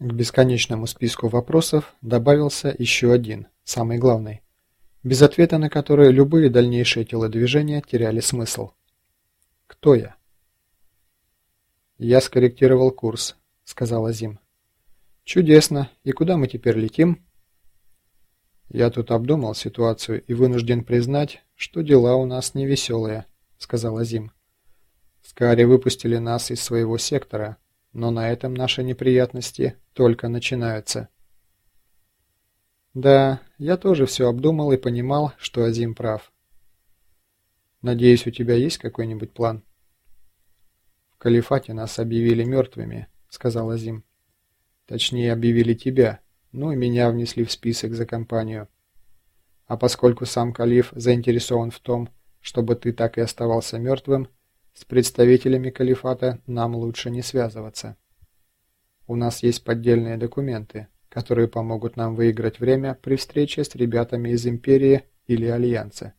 К бесконечному списку вопросов добавился еще один, самый главный, без ответа на который любые дальнейшие телодвижения теряли смысл. Кто я? «Я скорректировал курс», — сказал Азим. «Чудесно. И куда мы теперь летим?» «Я тут обдумал ситуацию и вынужден признать, что дела у нас невеселые», — сказал Азим. «Скари выпустили нас из своего сектора, но на этом наши неприятности только начинаются. Да, я тоже все обдумал и понимал, что Азим прав. Надеюсь, у тебя есть какой-нибудь план? В Калифате нас объявили мертвыми, сказал Азим. Точнее, объявили тебя, ну и меня внесли в список за компанию. А поскольку сам Калиф заинтересован в том, чтобы ты так и оставался мертвым, с представителями Калифата нам лучше не связываться. У нас есть поддельные документы, которые помогут нам выиграть время при встрече с ребятами из Империи или Альянса.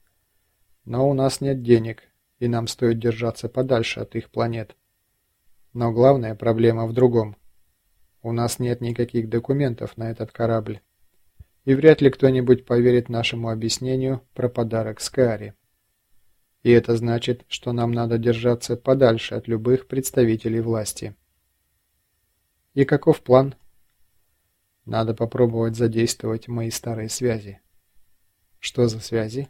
Но у нас нет денег, и нам стоит держаться подальше от их планет. Но главная проблема в другом. У нас нет никаких документов на этот корабль. И вряд ли кто-нибудь поверит нашему объяснению про подарок Скаари. И это значит, что нам надо держаться подальше от любых представителей власти. И каков план? Надо попробовать задействовать мои старые связи. Что за связи?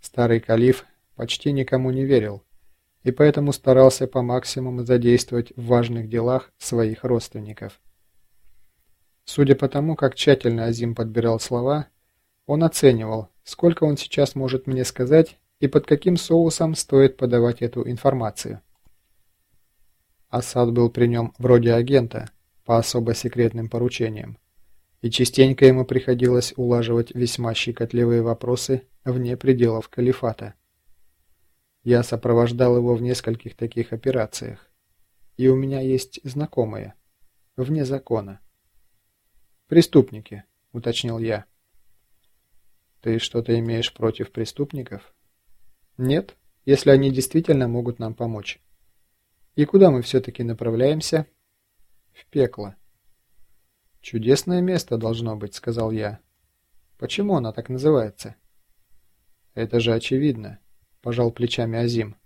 Старый калиф почти никому не верил, и поэтому старался по максимуму задействовать в важных делах своих родственников. Судя по тому, как тщательно Азим подбирал слова, он оценивал, сколько он сейчас может мне сказать и под каким соусом стоит подавать эту информацию. Асад был при нем вроде агента по особо секретным поручениям, и частенько ему приходилось улаживать весьма щекотливые вопросы вне пределов калифата. Я сопровождал его в нескольких таких операциях, и у меня есть знакомые, вне закона. «Преступники», — уточнил я. «Ты что-то имеешь против преступников?» Нет, если они действительно могут нам помочь. И куда мы все-таки направляемся? В пекло. Чудесное место должно быть, сказал я. Почему оно так называется? Это же очевидно, пожал плечами Азим.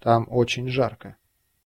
Там очень жарко.